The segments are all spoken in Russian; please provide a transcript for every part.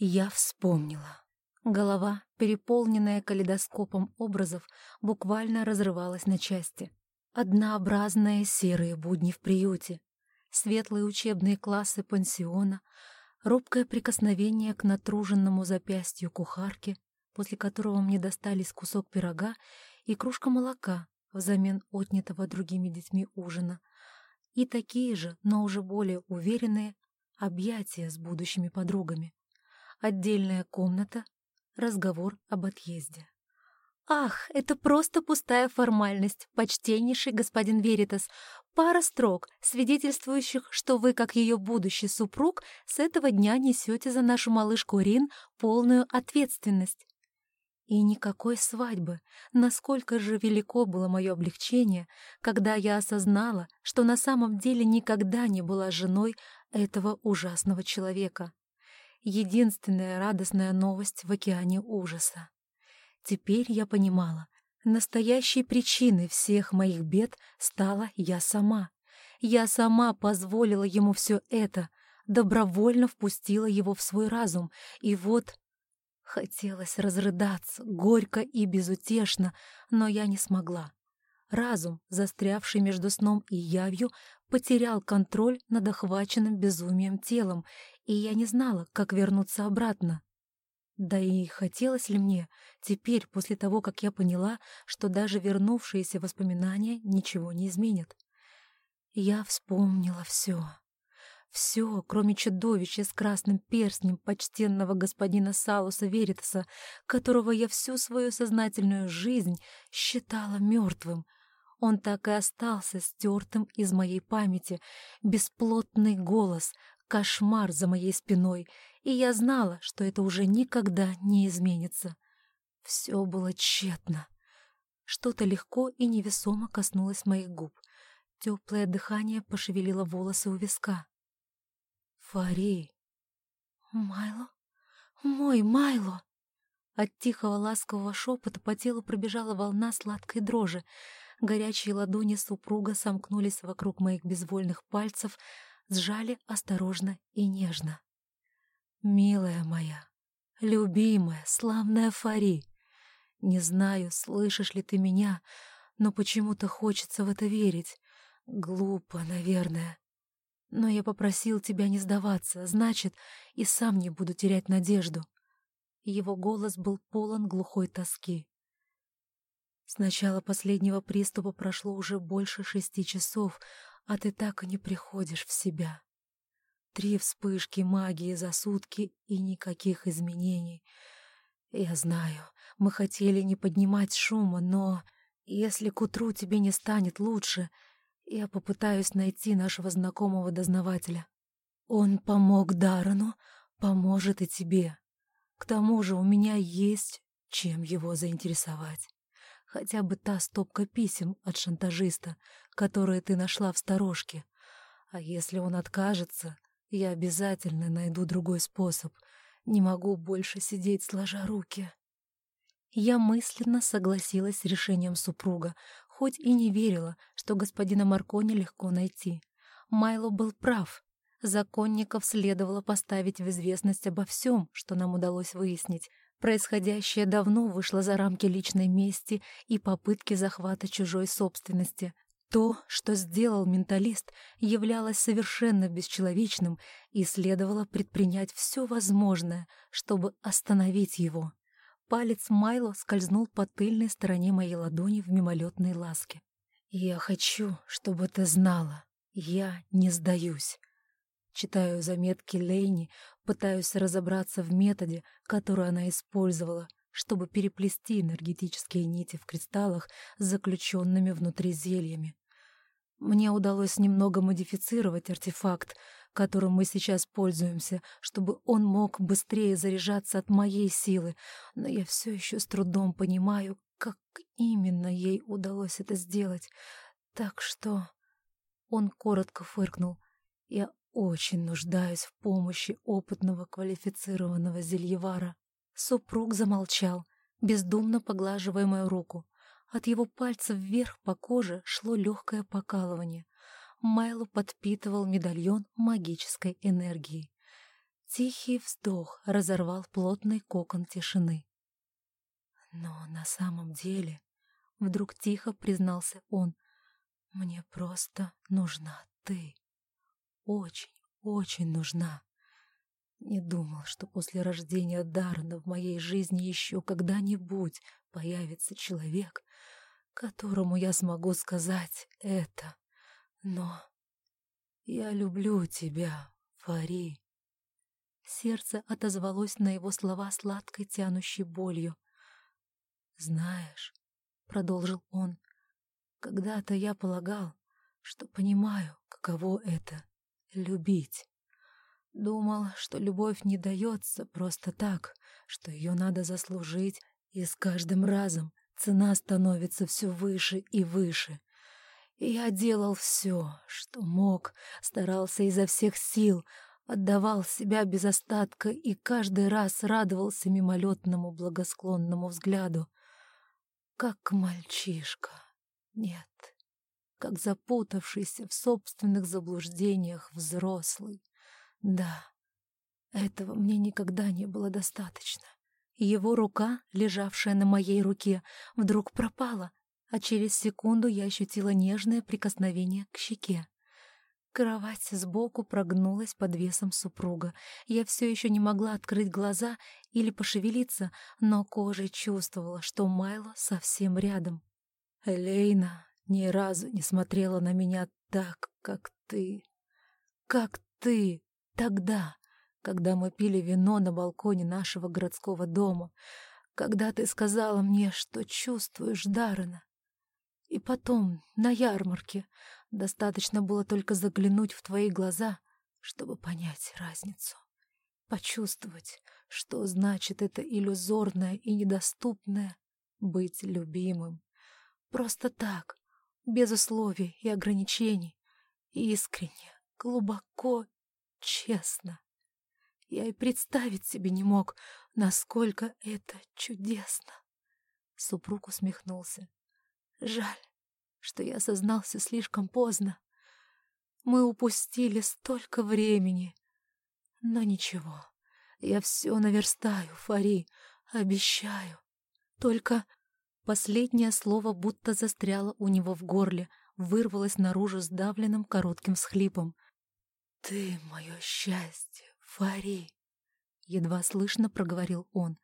Я вспомнила. Голова, переполненная калейдоскопом образов, буквально разрывалась на части. Однообразные серые будни в приюте, светлые учебные классы пансиона, робкое прикосновение к натруженному запястью кухарки, после которого мне достались кусок пирога и кружка молока взамен отнятого другими детьми ужина, и такие же, но уже более уверенные, объятия с будущими подругами. Отдельная комната, разговор об отъезде. «Ах, это просто пустая формальность, почтеннейший господин Веритас. Пара строк, свидетельствующих, что вы, как ее будущий супруг, с этого дня несете за нашу малышку Рин полную ответственность. И никакой свадьбы. Насколько же велико было мое облегчение, когда я осознала, что на самом деле никогда не была женой этого ужасного человека. Единственная радостная новость в океане ужаса. Теперь я понимала, настоящей причиной всех моих бед стала я сама. Я сама позволила ему все это, добровольно впустила его в свой разум, и вот... Хотелось разрыдаться, горько и безутешно, но я не смогла. Разум, застрявший между сном и явью, потерял контроль над охваченным безумием телом, и я не знала, как вернуться обратно. Да и хотелось ли мне теперь, после того, как я поняла, что даже вернувшиеся воспоминания ничего не изменят. Я вспомнила все. Все, кроме чудовища с красным перстнем почтенного господина Салуса Веритаса, которого я всю свою сознательную жизнь считала мертвым. Он так и остался стертым из моей памяти, бесплотный голос, кошмар за моей спиной — и я знала, что это уже никогда не изменится. Все было тщетно. Что-то легко и невесомо коснулось моих губ. Теплое дыхание пошевелило волосы у виска. Фари. Майло? Мой Майло! От тихого ласкового шепота по телу пробежала волна сладкой дрожи. Горячие ладони супруга сомкнулись вокруг моих безвольных пальцев, сжали осторожно и нежно. «Милая моя, любимая, славная Фари, не знаю, слышишь ли ты меня, но почему-то хочется в это верить. Глупо, наверное. Но я попросил тебя не сдаваться, значит, и сам не буду терять надежду». Его голос был полон глухой тоски. С начала последнего приступа прошло уже больше шести часов, а ты так и не приходишь в себя. Три вспышки магии за сутки и никаких изменений. Я знаю, мы хотели не поднимать шума, но если к утру тебе не станет лучше, я попытаюсь найти нашего знакомого дознавателя. Он помог Дарану, поможет и тебе. К тому же у меня есть чем его заинтересовать. Хотя бы та стопка писем от шантажиста, которые ты нашла в сторожке. А если он откажется, я обязательно найду другой способ. Не могу больше сидеть сложа руки. Я мысленно согласилась с решением супруга, хоть и не верила, что господина Маркони легко найти. Майло был прав. Законников следовало поставить в известность обо всем, что нам удалось выяснить. Происходящее давно вышло за рамки личной мести и попытки захвата чужой собственности, то, что сделал менталист, являлось совершенно бесчеловечным и следовало предпринять все возможное, чтобы остановить его. Палец Майло скользнул по тыльной стороне моей ладони в мимолетной ласке. «Я хочу, чтобы ты знала, я не сдаюсь». Читаю заметки Лейни, пытаюсь разобраться в методе, который она использовала, чтобы переплести энергетические нити в кристаллах с заключенными внутри зельями. Мне удалось немного модифицировать артефакт, которым мы сейчас пользуемся, чтобы он мог быстрее заряжаться от моей силы, но я все еще с трудом понимаю, как именно ей удалось это сделать. Так что... Он коротко фыркнул. Я очень нуждаюсь в помощи опытного квалифицированного зельевара. Супруг замолчал, бездумно поглаживая мою руку. От его пальцев вверх по коже шло легкое покалывание. Майло подпитывал медальон магической энергией. Тихий вздох разорвал плотный кокон тишины. Но на самом деле, вдруг тихо признался он, мне просто нужна ты. Очень, очень нужна. Не думал, что после рождения Дарна в моей жизни еще когда-нибудь появится человек, которому я смогу сказать это. Но я люблю тебя, Фари. Сердце отозвалось на его слова сладкой тянущей болью. «Знаешь», — продолжил он, — «когда-то я полагал, что понимаю, каково это — любить. Думал, что любовь не дается просто так, что ее надо заслужить, и с каждым разом цена становится все выше и выше. И я делал все, что мог, старался изо всех сил, отдавал себя без остатка и каждый раз радовался мимолетному благосклонному взгляду. Как мальчишка. Нет, как запутавшийся в собственных заблуждениях взрослый. Да, этого мне никогда не было достаточно. Его рука, лежавшая на моей руке, вдруг пропала, а через секунду я ощутила нежное прикосновение к щеке. Кровать сбоку прогнулась под весом супруга. Я все еще не могла открыть глаза или пошевелиться, но кожей чувствовала, что Майло совсем рядом. Лейна ни разу не смотрела на меня так, как ты. Как ты тогда, когда мы пили вино на балконе нашего городского дома, когда ты сказала мне, что чувствуешь Даррена. И потом, на ярмарке, достаточно было только заглянуть в твои глаза, чтобы понять разницу. Почувствовать, что значит это иллюзорное и недоступное быть любимым. Просто так, без условий и ограничений, искренне, глубоко, честно. Я и представить себе не мог, насколько это чудесно. Супруг усмехнулся. Жаль, что я осознался слишком поздно. Мы упустили столько времени. Но ничего, я все наверстаю, Фари, обещаю. Только последнее слово будто застряло у него в горле, вырвалось наружу сдавленным коротким схлипом. «Ты мое счастье, Фари!» Едва слышно проговорил он.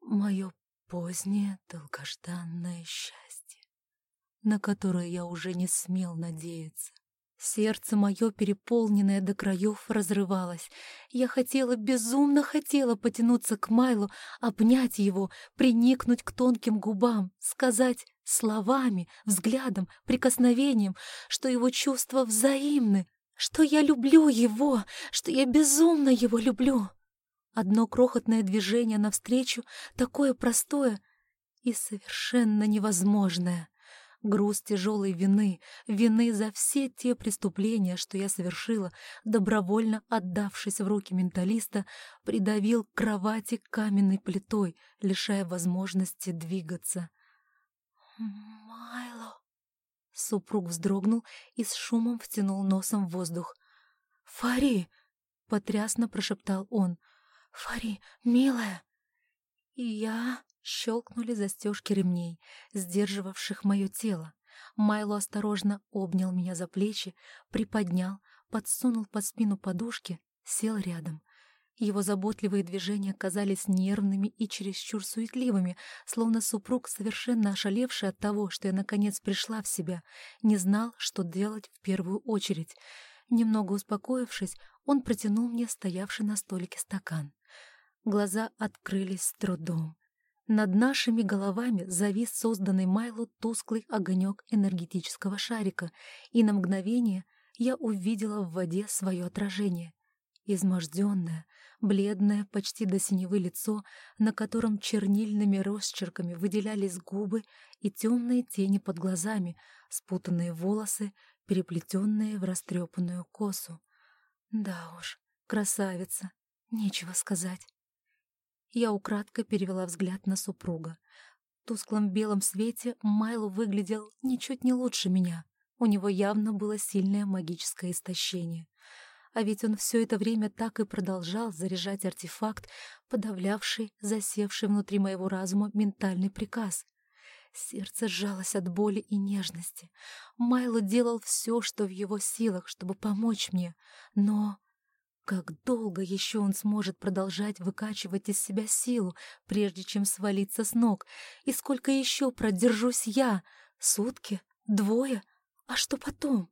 «Мое позднее долгожданное счастье, на которое я уже не смел надеяться. Сердце мое, переполненное до краев, разрывалось. Я хотела, безумно хотела потянуться к Майлу, обнять его, приникнуть к тонким губам, сказать словами, взглядом, прикосновением, что его чувства взаимны, что я люблю его, что я безумно его люблю. Одно крохотное движение навстречу, такое простое и совершенно невозможное. Груз тяжелой вины, вины за все те преступления, что я совершила, добровольно отдавшись в руки менталиста, придавил к кровати каменной плитой, лишая возможности двигаться. «Майло!» Супруг вздрогнул и с шумом втянул носом в воздух. «Фари!» — потрясно прошептал он — «Фари, милая!» Я щелкнули застежки ремней, сдерживавших мое тело. Майло осторожно обнял меня за плечи, приподнял, подсунул под спину подушки, сел рядом. Его заботливые движения казались нервными и чересчур суетливыми, словно супруг, совершенно ошалевший от того, что я наконец пришла в себя, не знал, что делать в первую очередь. Немного успокоившись, он протянул мне стоявший на столике стакан. Глаза открылись с трудом. Над нашими головами завис созданный Майло тусклый огонек энергетического шарика, и на мгновение я увидела в воде свое отражение. Изможденное, бледное, почти до синевы лицо, на котором чернильными росчерками выделялись губы и темные тени под глазами, спутанные волосы, переплетенные в растрепанную косу. Да уж, красавица, нечего сказать. Я украдкой перевела взгляд на супруга. В тусклом белом свете Майло выглядел ничуть не лучше меня. У него явно было сильное магическое истощение. А ведь он все это время так и продолжал заряжать артефакт, подавлявший засевший внутри моего разума ментальный приказ. Сердце сжалось от боли и нежности. Майло делал все, что в его силах, чтобы помочь мне. Но как долго еще он сможет продолжать выкачивать из себя силу, прежде чем свалиться с ног? И сколько еще продержусь я? Сутки? Двое? А что потом?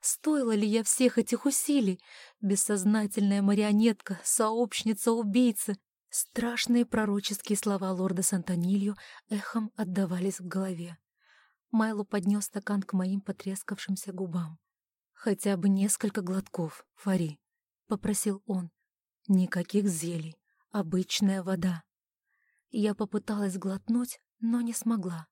Стоило ли я всех этих усилий? Бессознательная марионетка, сообщница убийцы, Страшные пророческие слова лорда Сантонилью эхом отдавались в голове. Майло поднес стакан к моим потрескавшимся губам. «Хотя бы несколько глотков, Фари», — попросил он. «Никаких зелий, обычная вода». Я попыталась глотнуть, но не смогла.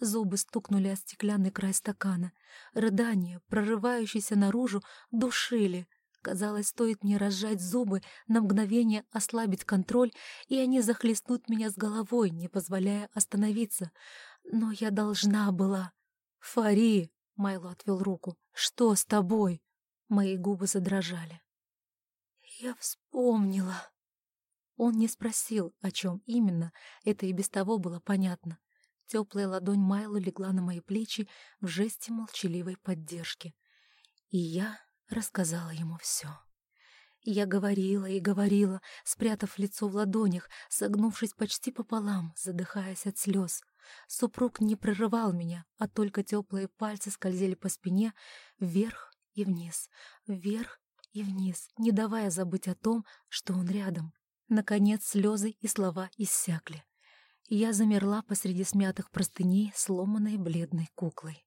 Зубы стукнули о стеклянный край стакана. Рыдания, прорывающиеся наружу, душили — Казалось, стоит мне разжать зубы, на мгновение ослабить контроль, и они захлестнут меня с головой, не позволяя остановиться. Но я должна была. «Фари!» — Майло отвел руку. «Что с тобой?» Мои губы задрожали. «Я вспомнила». Он не спросил, о чем именно, это и без того было понятно. Теплая ладонь Майло легла на мои плечи в жесте молчаливой поддержки. И я рассказала ему все. Я говорила и говорила, спрятав лицо в ладонях, согнувшись почти пополам, задыхаясь от слез. Супруг не прерывал меня, а только теплые пальцы скользили по спине вверх и вниз, вверх и вниз, не давая забыть о том, что он рядом. Наконец слезы и слова иссякли. Я замерла посреди смятых простыней, сломанной бледной куклой.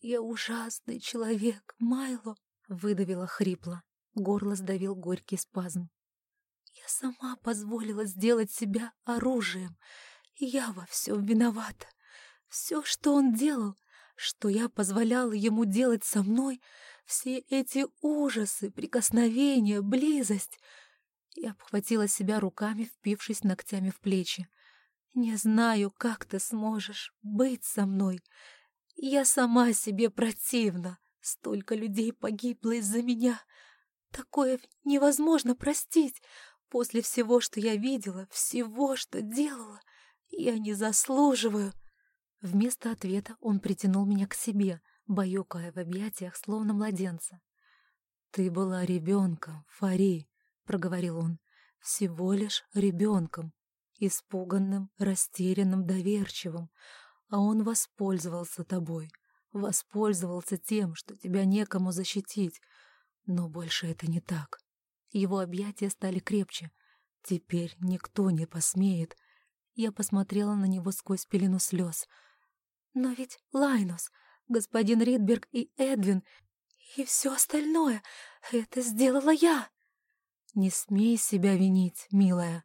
«Я ужасный человек, Майло!» Выдавила хрипло. Горло сдавил горький спазм. Я сама позволила сделать себя оружием. Я во всем виновата. Все, что он делал, что я позволяла ему делать со мной, все эти ужасы, прикосновения, близость. Я обхватила себя руками, впившись ногтями в плечи. Не знаю, как ты сможешь быть со мной. Я сама себе противна. Столько людей погибло из-за меня. Такое невозможно простить. После всего, что я видела, всего, что делала, я не заслуживаю. Вместо ответа он притянул меня к себе, баюкая в объятиях, словно младенца. «Ты была ребенком, Фари», — проговорил он, — «всего лишь ребенком, испуганным, растерянным, доверчивым, а он воспользовался тобой, Воспользовался тем, что тебя некому защитить. Но больше это не так. Его объятия стали крепче. Теперь никто не посмеет. Я посмотрела на него сквозь пелену слез. Но ведь Лайнус, господин Ридберг и Эдвин и все остальное — это сделала я. Не смей себя винить, милая.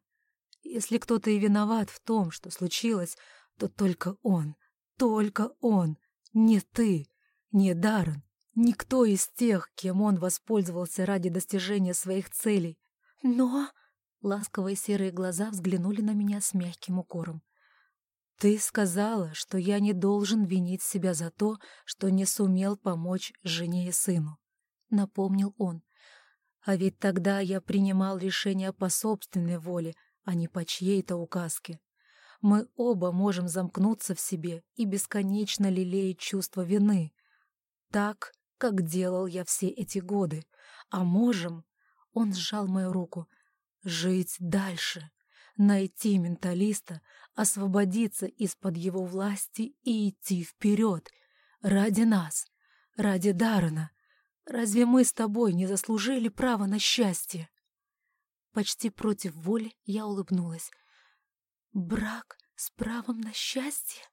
Если кто-то и виноват в том, что случилось, то только он, только он. Не ты, не Даррен, никто из тех, кем он воспользовался ради достижения своих целей. Но... Ласковые серые глаза взглянули на меня с мягким укором. «Ты сказала, что я не должен винить себя за то, что не сумел помочь жене и сыну», — напомнил он. «А ведь тогда я принимал решение по собственной воле, а не по чьей-то указке мы оба можем замкнуться в себе и бесконечно лелеять чувство вины. Так, как делал я все эти годы. А можем, он сжал мою руку, жить дальше, найти менталиста, освободиться из-под его власти и идти вперед. Ради нас, ради Даррена. Разве мы с тобой не заслужили права на счастье? Почти против воли я улыбнулась. Брак с правом на счастье?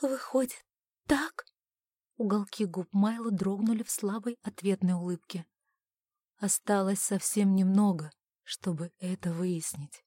Выходит, так? Уголки губ Майла дрогнули в слабой ответной улыбке. Осталось совсем немного, чтобы это выяснить.